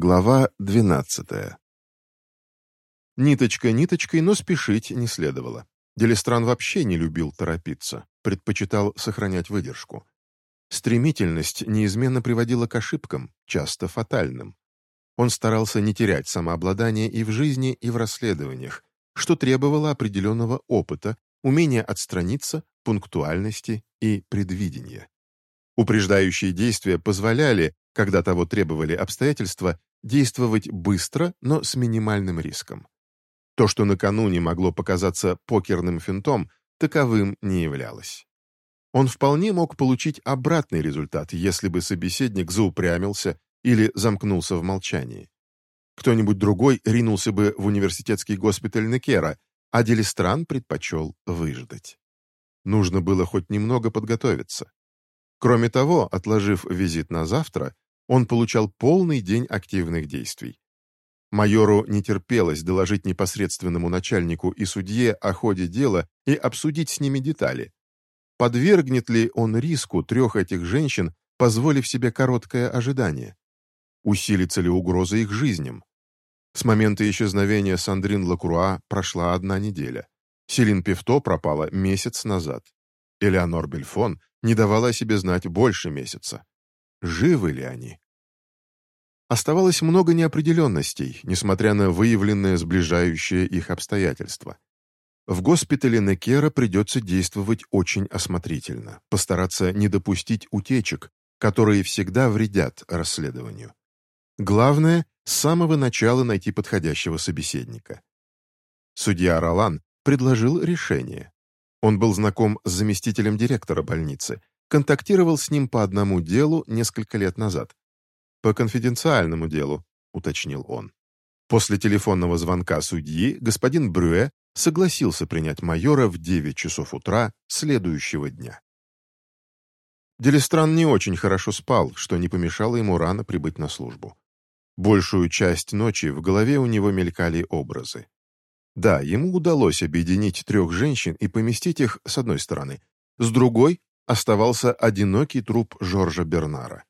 Глава двенадцатая. Ниточка ниточкой, но спешить не следовало. Делистран вообще не любил торопиться, предпочитал сохранять выдержку. Стремительность неизменно приводила к ошибкам, часто фатальным. Он старался не терять самообладание и в жизни, и в расследованиях, что требовало определенного опыта, умения отстраниться, пунктуальности и предвидения. Упреждающие действия позволяли, когда того требовали обстоятельства, действовать быстро, но с минимальным риском. То, что накануне могло показаться покерным финтом, таковым не являлось. Он вполне мог получить обратный результат, если бы собеседник заупрямился или замкнулся в молчании. Кто-нибудь другой ринулся бы в университетский госпиталь Некера, а Делистран предпочел выждать. Нужно было хоть немного подготовиться. Кроме того, отложив визит на завтра, он получал полный день активных действий. Майору не терпелось доложить непосредственному начальнику и судье о ходе дела и обсудить с ними детали. Подвергнет ли он риску трех этих женщин, позволив себе короткое ожидание? Усилится ли угроза их жизням? С момента исчезновения Сандрин Лакруа прошла одна неделя. Селин Певто пропала месяц назад. Элеонор Бельфон не давала себе знать больше месяца. Живы ли они? Оставалось много неопределенностей, несмотря на выявленные сближающие их обстоятельства. В госпитале Некера придется действовать очень осмотрительно, постараться не допустить утечек, которые всегда вредят расследованию. Главное — с самого начала найти подходящего собеседника. Судья Ролан предложил решение. Он был знаком с заместителем директора больницы, контактировал с ним по одному делу несколько лет назад. «По конфиденциальному делу», — уточнил он. После телефонного звонка судьи господин Брюэ согласился принять майора в 9 часов утра следующего дня. Делистран не очень хорошо спал, что не помешало ему рано прибыть на службу. Большую часть ночи в голове у него мелькали образы. Да, ему удалось объединить трех женщин и поместить их с одной стороны, с другой оставался одинокий труп Жоржа Бернара.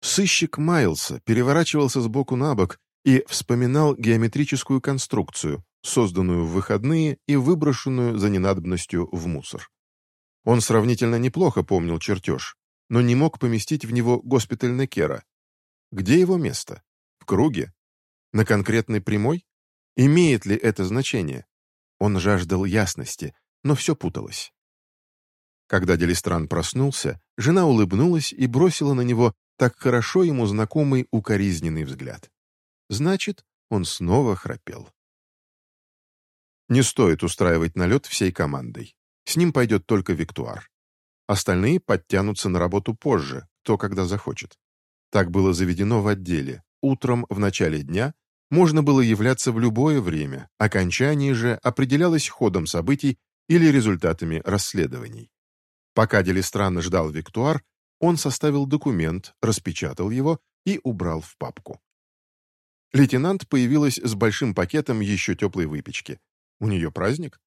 Сыщик маялся, переворачивался с боку на бок и вспоминал геометрическую конструкцию, созданную в выходные и выброшенную за ненадобностью в мусор. Он сравнительно неплохо помнил чертеж, но не мог поместить в него госпиталь Некера. Где его место? В круге? На конкретной прямой? Имеет ли это значение? Он жаждал ясности, но все путалось. Когда Делистран проснулся, жена улыбнулась и бросила на него так хорошо ему знакомый укоризненный взгляд. Значит, он снова храпел. Не стоит устраивать налет всей командой. С ним пойдет только Виктуар. Остальные подтянутся на работу позже, кто когда захочет. Так было заведено в отделе. Утром, в начале дня, можно было являться в любое время, окончание же определялось ходом событий или результатами расследований. Пока Делистран ждал Виктуар, он составил документ, распечатал его и убрал в папку. Лейтенант появилась с большим пакетом еще теплой выпечки. У нее праздник?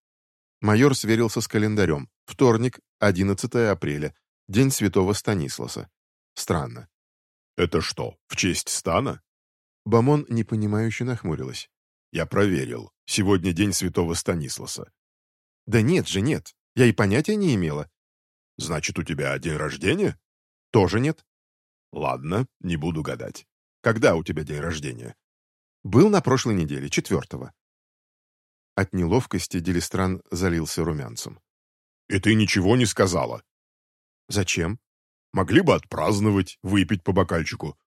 Майор сверился с календарем. Вторник, 11 апреля, день святого Станисласа. Странно. «Это что, в честь стана?» Бамон непонимающе нахмурилась. «Я проверил. Сегодня день святого Станисласа». «Да нет же, нет. Я и понятия не имела. Значит, у тебя день рождения? Тоже нет? Ладно, не буду гадать. Когда у тебя день рождения? Был на прошлой неделе, четвертого. От неловкости Делистран залился румянцем. «И ты ничего не сказала?» «Зачем?» «Могли бы отпраздновать, выпить по бокальчику».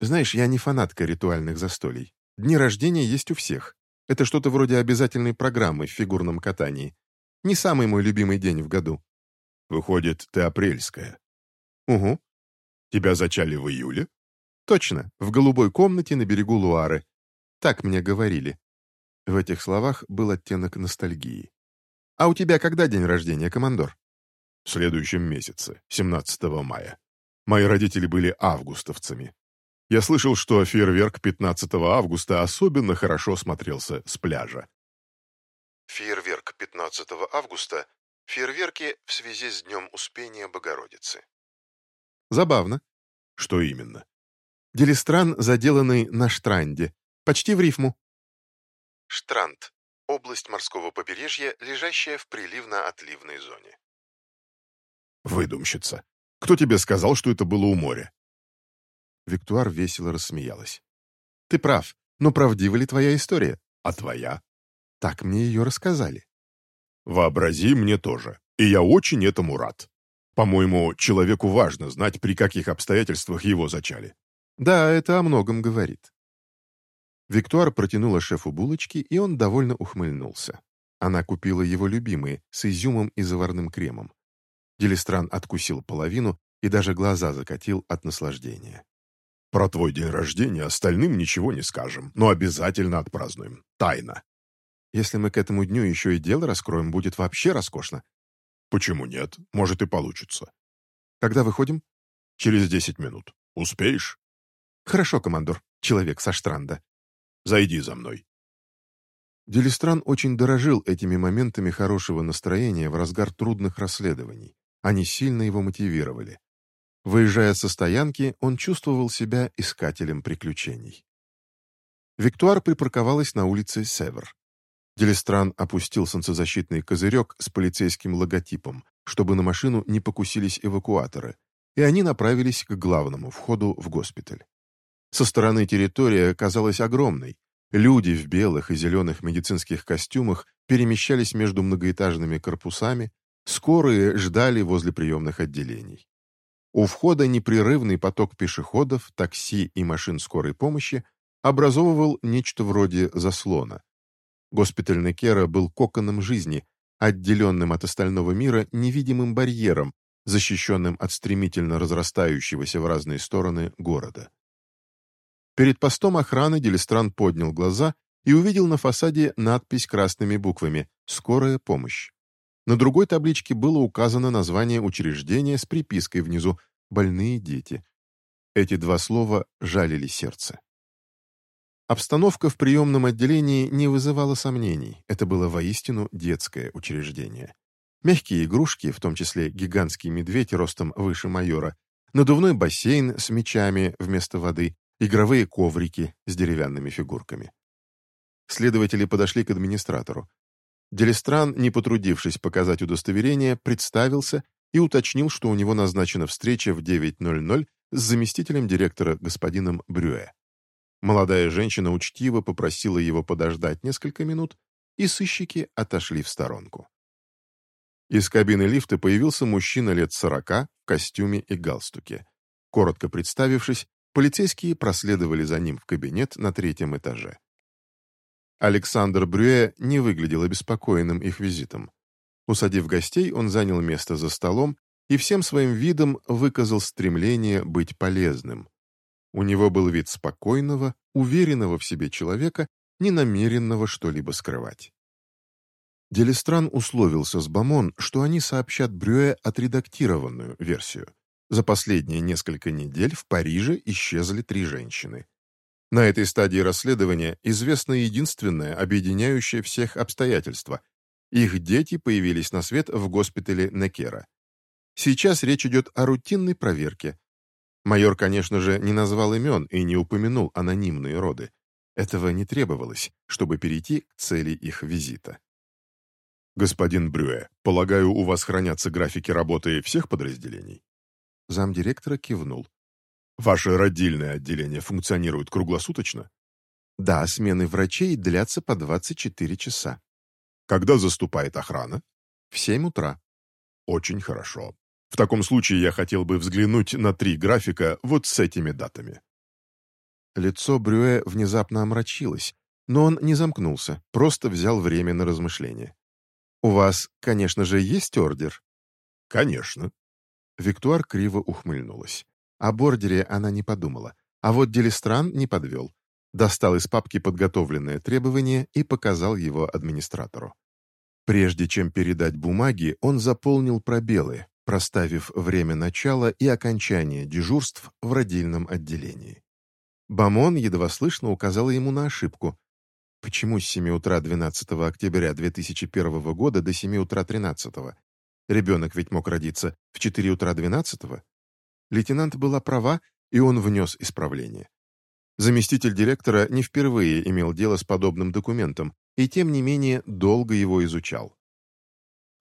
«Знаешь, я не фанатка ритуальных застолий. Дни рождения есть у всех. Это что-то вроде обязательной программы в фигурном катании. Не самый мой любимый день в году. Выходит, ты апрельская. Угу. Тебя зачали в июле? Точно, в голубой комнате на берегу Луары. Так мне говорили. В этих словах был оттенок ностальгии. А у тебя когда день рождения, командор? В следующем месяце, 17 мая. Мои родители были августовцами. Я слышал, что фейерверк 15 августа особенно хорошо смотрелся с пляжа. Фейерверк 15 августа Фейерверки в связи с Днем Успения Богородицы. Забавно. Что именно? Делистран, заделанный на штранде. Почти в рифму. Штранд. Область морского побережья, лежащая в приливно-отливной зоне. Выдумщица. Кто тебе сказал, что это было у моря? Виктуар весело рассмеялась. Ты прав, но правдива ли твоя история? А твоя? Так мне ее рассказали. Вообрази мне тоже, и я очень этому рад. По-моему, человеку важно знать, при каких обстоятельствах его зачали. Да, это о многом говорит. Виктуар протянула шефу булочки, и он довольно ухмыльнулся. Она купила его любимые, с изюмом и заварным кремом. Делистран откусил половину и даже глаза закатил от наслаждения. «Про твой день рождения остальным ничего не скажем, но обязательно отпразднуем. Тайна». «Если мы к этому дню еще и дело раскроем, будет вообще роскошно». «Почему нет? Может и получится». «Когда выходим?» «Через десять минут. Успеешь?» «Хорошо, командор, человек со штранда». Зайди за мной». Делистран очень дорожил этими моментами хорошего настроения в разгар трудных расследований. Они сильно его мотивировали. Выезжая со стоянки, он чувствовал себя искателем приключений. Виктуар припарковалась на улице Север. Делистран опустил солнцезащитный козырек с полицейским логотипом, чтобы на машину не покусились эвакуаторы, и они направились к главному входу в госпиталь. Со стороны территория казалась огромной. Люди в белых и зеленых медицинских костюмах перемещались между многоэтажными корпусами, скорые ждали возле приемных отделений. У входа непрерывный поток пешеходов, такси и машин скорой помощи образовывал нечто вроде заслона. Госпиталь Некера был коконом жизни, отделенным от остального мира невидимым барьером, защищенным от стремительно разрастающегося в разные стороны города. Перед постом охраны Делистран поднял глаза и увидел на фасаде надпись красными буквами «Скорая помощь». На другой табличке было указано название учреждения с припиской внизу «Больные дети». Эти два слова жалили сердце. Обстановка в приемном отделении не вызывала сомнений. Это было воистину детское учреждение. Мягкие игрушки, в том числе гигантский медведь ростом выше майора, надувной бассейн с мечами вместо воды, игровые коврики с деревянными фигурками. Следователи подошли к администратору. Делистран, не потрудившись показать удостоверение, представился и уточнил, что у него назначена встреча в 9.00 с заместителем директора господином Брюэ. Молодая женщина учтиво попросила его подождать несколько минут, и сыщики отошли в сторонку. Из кабины лифта появился мужчина лет сорока в костюме и галстуке. Коротко представившись, Полицейские проследовали за ним в кабинет на третьем этаже. Александр Брюэ не выглядел обеспокоенным их визитом. Усадив гостей, он занял место за столом и всем своим видом выказал стремление быть полезным. У него был вид спокойного, уверенного в себе человека, не намеренного что-либо скрывать. Делистран условился с Бамон, что они сообщат Брюэ отредактированную версию. За последние несколько недель в Париже исчезли три женщины. На этой стадии расследования известно единственное, объединяющее всех обстоятельство. Их дети появились на свет в госпитале Некера. Сейчас речь идет о рутинной проверке. Майор, конечно же, не назвал имен и не упомянул анонимные роды. Этого не требовалось, чтобы перейти к цели их визита. «Господин Брюэ, полагаю, у вас хранятся графики работы всех подразделений?» Замдиректора кивнул. «Ваше родильное отделение функционирует круглосуточно?» «Да, смены врачей длятся по 24 часа». «Когда заступает охрана?» «В 7 утра». «Очень хорошо. В таком случае я хотел бы взглянуть на три графика вот с этими датами». Лицо Брюэ внезапно омрачилось, но он не замкнулся, просто взял время на размышление. «У вас, конечно же, есть ордер?» «Конечно. Виктуар криво ухмыльнулась. О бордере она не подумала. А вот Делистран не подвел. Достал из папки подготовленное требование и показал его администратору. Прежде чем передать бумаги, он заполнил пробелы, проставив время начала и окончания дежурств в родильном отделении. Бамон едва слышно указала ему на ошибку. Почему с 7 утра 12 октября 2001 года до 7 утра 13? Ребенок ведь мог родиться в 4 утра 12-го. Лейтенант была права, и он внес исправление. Заместитель директора не впервые имел дело с подобным документом, и тем не менее долго его изучал.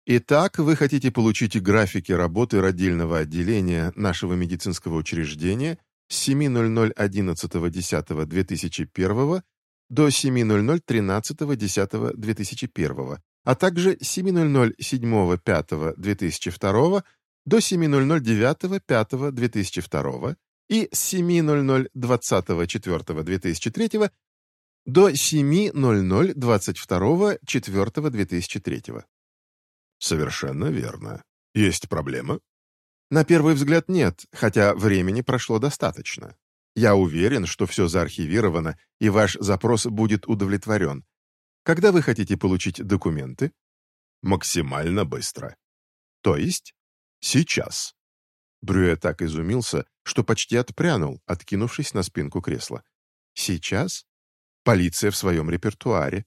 Итак, вы хотите получить графики работы родильного отделения нашего медицинского учреждения с 7.00.11.10.2001 до 7.00.13.10.2001, а также с 7.00.07.05.2002 до 7.00.09.05.2002 и с 7.00.20.04.2003 до 7.00.22.04.2003. Совершенно верно. Есть проблема? На первый взгляд нет, хотя времени прошло достаточно. Я уверен, что все заархивировано, и ваш запрос будет удовлетворен. Когда вы хотите получить документы? Максимально быстро. То есть? Сейчас. Брюэ так изумился, что почти отпрянул, откинувшись на спинку кресла. Сейчас? Полиция в своем репертуаре.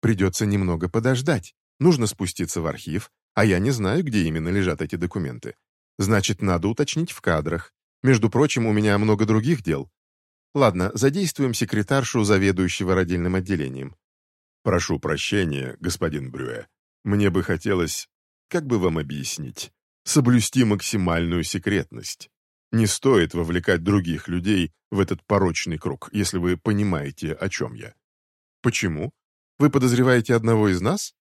Придется немного подождать. Нужно спуститься в архив, а я не знаю, где именно лежат эти документы. Значит, надо уточнить в кадрах. Между прочим, у меня много других дел. Ладно, задействуем секретаршу заведующего родильным отделением. Прошу прощения, господин Брюэ. Мне бы хотелось, как бы вам объяснить, соблюсти максимальную секретность. Не стоит вовлекать других людей в этот порочный круг, если вы понимаете, о чем я. Почему? Вы подозреваете одного из нас?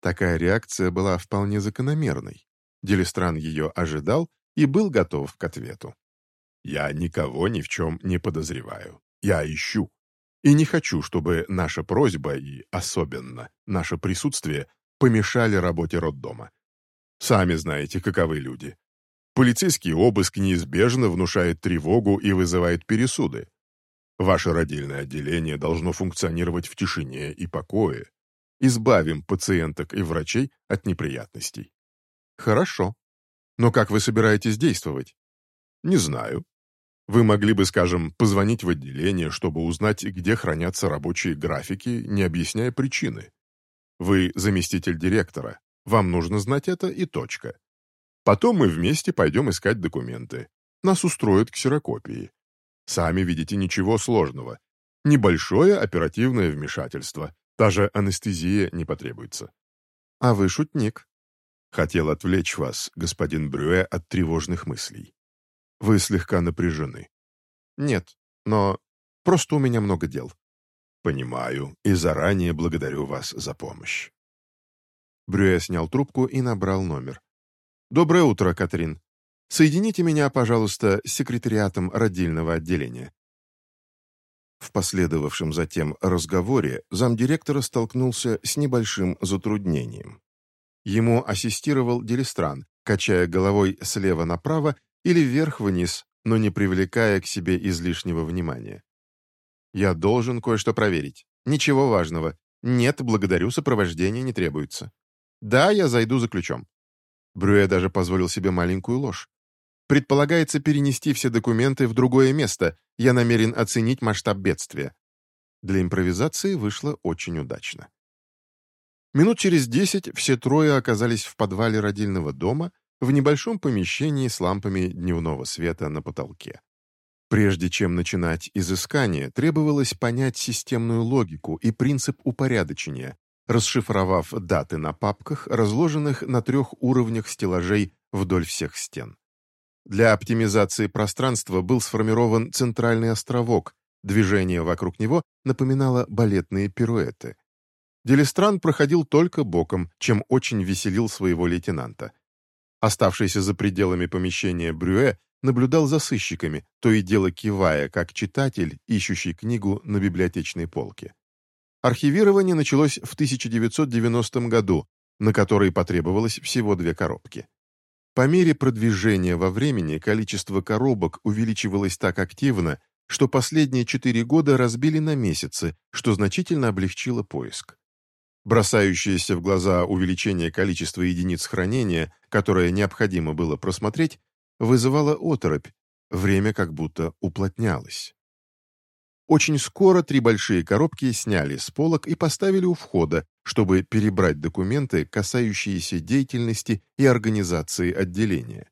Такая реакция была вполне закономерной. Делистран ее ожидал и был готов к ответу. «Я никого ни в чем не подозреваю. Я ищу. И не хочу, чтобы наша просьба и, особенно, наше присутствие помешали работе роддома. Сами знаете, каковы люди. Полицейский обыск неизбежно внушает тревогу и вызывает пересуды. Ваше родильное отделение должно функционировать в тишине и покое. Избавим пациенток и врачей от неприятностей. Хорошо. Но как вы собираетесь действовать? Не знаю. Вы могли бы, скажем, позвонить в отделение, чтобы узнать, где хранятся рабочие графики, не объясняя причины. Вы заместитель директора. Вам нужно знать это и точка. Потом мы вместе пойдем искать документы. Нас устроят ксерокопии. Сами видите, ничего сложного. Небольшое оперативное вмешательство. Даже анестезия не потребуется. А вы шутник. Хотел отвлечь вас, господин Брюэ, от тревожных мыслей. Вы слегка напряжены. Нет, но просто у меня много дел. Понимаю, и заранее благодарю вас за помощь. Брюэ снял трубку и набрал номер. «Доброе утро, Катрин. Соедините меня, пожалуйста, с секретариатом родильного отделения». В последовавшем затем разговоре замдиректора столкнулся с небольшим затруднением. Ему ассистировал Делистран, качая головой слева направо или вверх-вниз, но не привлекая к себе излишнего внимания. «Я должен кое-что проверить. Ничего важного. Нет, благодарю, сопровождение не требуется. Да, я зайду за ключом». Брюэ даже позволил себе маленькую ложь. Предполагается перенести все документы в другое место. Я намерен оценить масштаб бедствия. Для импровизации вышло очень удачно. Минут через десять все трое оказались в подвале родильного дома в небольшом помещении с лампами дневного света на потолке. Прежде чем начинать изыскание, требовалось понять системную логику и принцип упорядочения, расшифровав даты на папках, разложенных на трех уровнях стеллажей вдоль всех стен. Для оптимизации пространства был сформирован центральный островок, движение вокруг него напоминало балетные пируэты. Делистран проходил только боком, чем очень веселил своего лейтенанта. Оставшийся за пределами помещения Брюэ наблюдал за сыщиками, то и дело кивая, как читатель, ищущий книгу на библиотечной полке. Архивирование началось в 1990 году, на который потребовалось всего две коробки. По мере продвижения во времени количество коробок увеличивалось так активно, что последние четыре года разбили на месяцы, что значительно облегчило поиск. Бросающееся в глаза увеличение количества единиц хранения, которое необходимо было просмотреть, вызывало оторопь, время как будто уплотнялось. Очень скоро три большие коробки сняли с полок и поставили у входа, чтобы перебрать документы, касающиеся деятельности и организации отделения.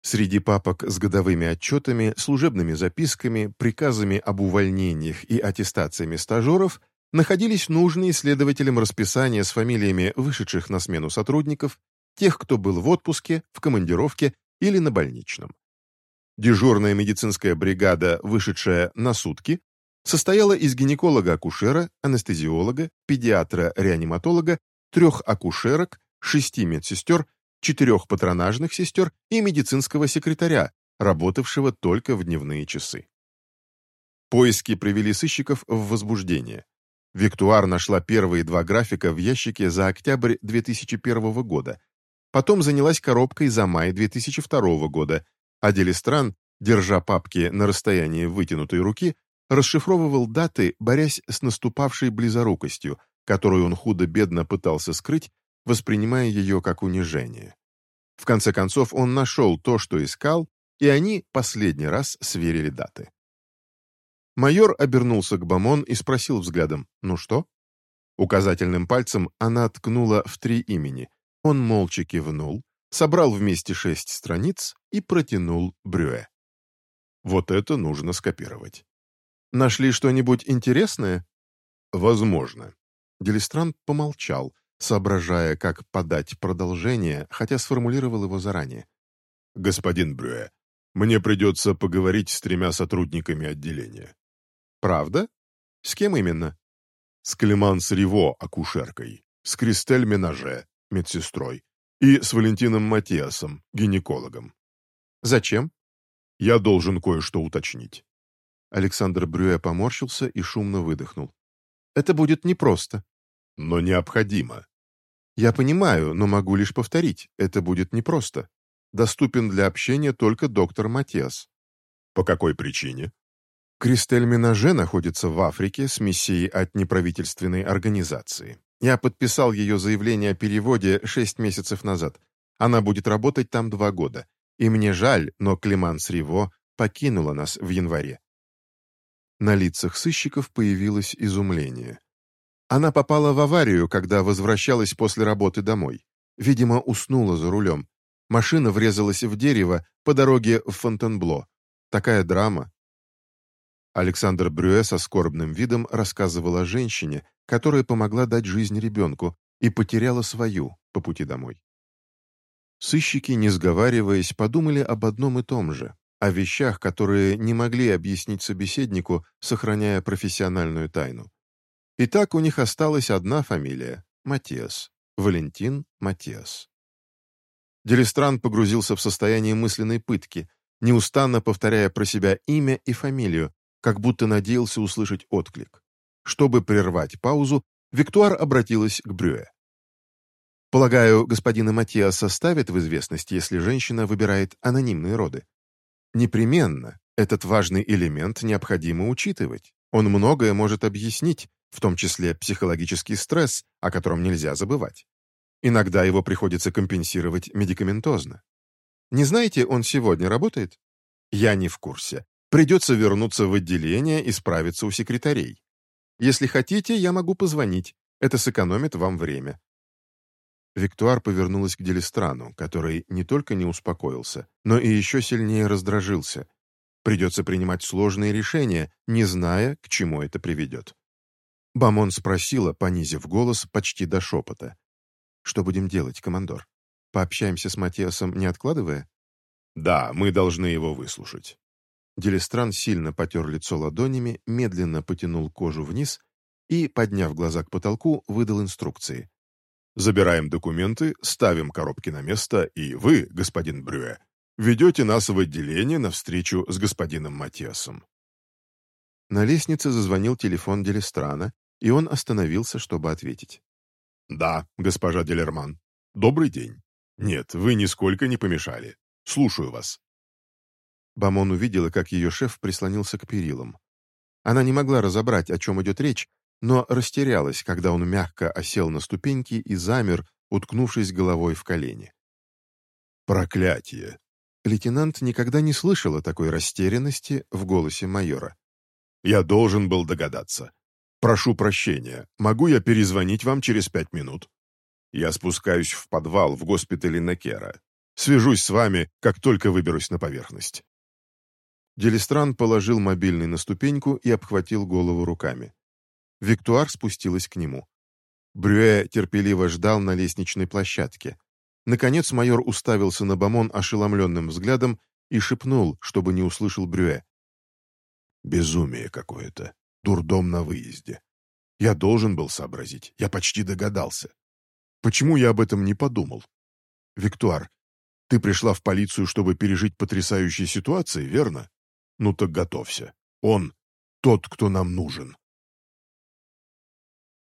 Среди папок с годовыми отчетами, служебными записками, приказами об увольнениях и аттестациями стажеров находились нужные следователям расписания с фамилиями вышедших на смену сотрудников, тех, кто был в отпуске, в командировке или на больничном. Дежурная медицинская бригада, вышедшая на сутки, состояла из гинеколога-акушера, анестезиолога, педиатра-реаниматолога, трех акушерок, шести медсестер, четырех патронажных сестер и медицинского секретаря, работавшего только в дневные часы. Поиски привели сыщиков в возбуждение. Виктуар нашла первые два графика в ящике за октябрь 2001 года, потом занялась коробкой за май 2002 года, а Делистран, держа папки на расстоянии вытянутой руки, расшифровывал даты, борясь с наступавшей близорукостью, которую он худо-бедно пытался скрыть, воспринимая ее как унижение. В конце концов, он нашел то, что искал, и они последний раз сверили даты. Майор обернулся к Бамон и спросил взглядом «Ну что?». Указательным пальцем она ткнула в три имени. Он молча кивнул, собрал вместе шесть страниц и протянул Брюэ. Вот это нужно скопировать. Нашли что-нибудь интересное? Возможно. Делистрант помолчал, соображая, как подать продолжение, хотя сформулировал его заранее. «Господин Брюэ, мне придется поговорить с тремя сотрудниками отделения». «Правда? С кем именно?» «С Клеманс Риво, акушеркой, с Кристель Менаже, медсестрой, и с Валентином Матиасом, гинекологом». «Зачем?» «Я должен кое-что уточнить». Александр Брюэ поморщился и шумно выдохнул. «Это будет непросто». «Но необходимо. Я понимаю, но могу лишь повторить, это будет непросто. Доступен для общения только доктор Матиас. По какой причине? Кристель Минаже находится в Африке с миссией от неправительственной организации. Я подписал ее заявление о переводе шесть месяцев назад. Она будет работать там два года. И мне жаль, но Климанс Риво покинула нас в январе. На лицах сыщиков появилось изумление. Она попала в аварию, когда возвращалась после работы домой. Видимо, уснула за рулем. Машина врезалась в дерево по дороге в Фонтенбло. Такая драма. Александр Брюэ со скорбным видом рассказывал о женщине, которая помогла дать жизнь ребенку и потеряла свою по пути домой. Сыщики, не сговариваясь, подумали об одном и том же, о вещах, которые не могли объяснить собеседнику, сохраняя профессиональную тайну. Итак, у них осталась одна фамилия — Матиас. Валентин Матиас. Делистран погрузился в состояние мысленной пытки, неустанно повторяя про себя имя и фамилию, как будто надеялся услышать отклик. Чтобы прервать паузу, Виктуар обратилась к Брюэ. «Полагаю, господина Матиаса ставит в известность, если женщина выбирает анонимные роды. Непременно, этот важный элемент необходимо учитывать. Он многое может объяснить, в том числе психологический стресс, о котором нельзя забывать. Иногда его приходится компенсировать медикаментозно. Не знаете, он сегодня работает? Я не в курсе. Придется вернуться в отделение и справиться у секретарей. Если хотите, я могу позвонить. Это сэкономит вам время. Виктуар повернулась к Делистрану, который не только не успокоился, но и еще сильнее раздражился. Придется принимать сложные решения, не зная, к чему это приведет. Бамон спросила, понизив голос почти до шепота. «Что будем делать, командор? Пообщаемся с Матиасом, не откладывая?» «Да, мы должны его выслушать». Делистран сильно потер лицо ладонями, медленно потянул кожу вниз и, подняв глаза к потолку, выдал инструкции. «Забираем документы, ставим коробки на место, и вы, господин Брюэ, ведете нас в отделение на встречу с господином Матиасом». На лестнице зазвонил телефон Делистрана, и он остановился, чтобы ответить. «Да, госпожа Делерман. Добрый день. Нет, вы нисколько не помешали. Слушаю вас». Бамон увидела, как ее шеф прислонился к перилам. Она не могла разобрать, о чем идет речь, но растерялась, когда он мягко осел на ступеньки и замер, уткнувшись головой в колени. «Проклятие!» Лейтенант никогда не слышала такой растерянности в голосе майора. «Я должен был догадаться. «Прошу прощения, могу я перезвонить вам через пять минут?» Я спускаюсь в подвал в госпитале Некера. Свяжусь с вами, как только выберусь на поверхность». Делистран положил мобильный на ступеньку и обхватил голову руками. Виктуар спустилась к нему. Брюэ терпеливо ждал на лестничной площадке. Наконец майор уставился на Бамон ошеломленным взглядом и шепнул, чтобы не услышал Брюэ. «Безумие какое-то. Дурдом на выезде. Я должен был сообразить. Я почти догадался. Почему я об этом не подумал? Виктуар, ты пришла в полицию, чтобы пережить потрясающие ситуации, верно? Ну так готовься. Он тот, кто нам нужен.